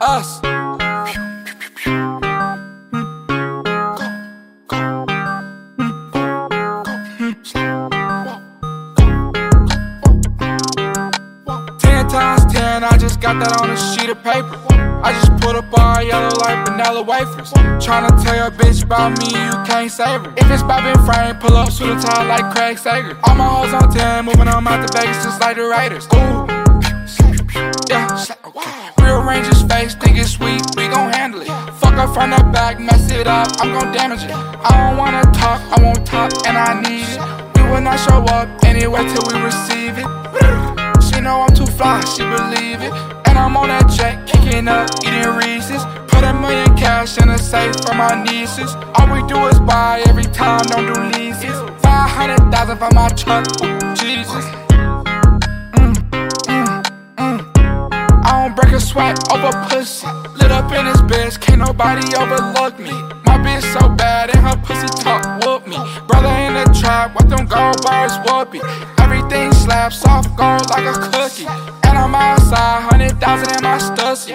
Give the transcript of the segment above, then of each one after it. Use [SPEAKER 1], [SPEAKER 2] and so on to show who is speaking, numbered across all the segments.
[SPEAKER 1] Us. Ten times ten, I just got that on a sheet of paper. I just put up all yellow like vanilla wafers. Tryna tell your bitch about me, you can't save her. If it's bobbing frame, pull up, suit and tie like Craig Sager. All my hoes on 10, moving on out the Vegas just like the Raiders. Ooh. Yeah, Rangers face, think it's sweet, we gon' handle it. Fuck up from the back, mess it up, I'm gon' damage it. I don't wanna talk, I won't talk, and I need it. We will not show up anyway till we receive it. She know I'm too fly, she believe it. And I'm on that jet, kicking up, eating Reese's. Put a million cash in a safe for my nieces. All we do is buy every time, don't do leases. 500,000 for my truck, Jesus. I don't a over pussy. Lit up in his bitch, can't nobody overlook me. My bitch so bad and her pussy talk whoop me. Brother in the trap, what them gold bars whoopee. Everything slaps soft gold like a cookie. And I'm outside, hundred thousand in my stussy.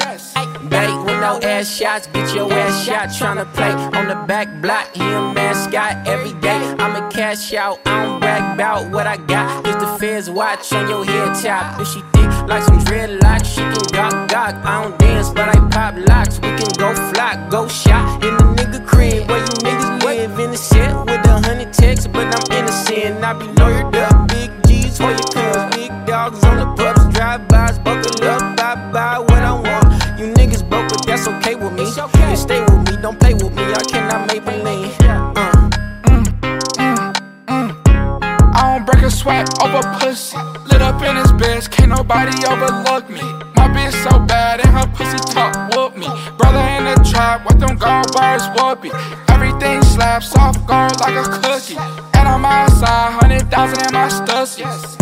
[SPEAKER 1] Yes.
[SPEAKER 2] Bait with no ass shots, get your ass shot. Tryna play on the back block, he a mascot every day. I'ma cash out, I don't brag about what I got. Cause the feds watch on your head top. If she thick like some dreadlocks, she can gawk gawk. I don't dance, but I pop locks. We can go flock, go shot in the nigga crib where you niggas live. In the set with a hundred texts, but I'm innocent. I be lawyered up, big G's for your cuz. Big dogs on the pups, drive-bys, buckle up, bye-bye, what I want. You niggas broke, but that's okay with me. You stay with me, don't play with me.
[SPEAKER 1] Sweat over pussy. Lit up in his bitch, can't nobody overlook me. My bitch so bad and her pussy talk whoop me. Brother in the trap, what them gold bars whoopee. Everything slaps soft gold like a cookie. And I'm outside, hundred thousand in my stussy.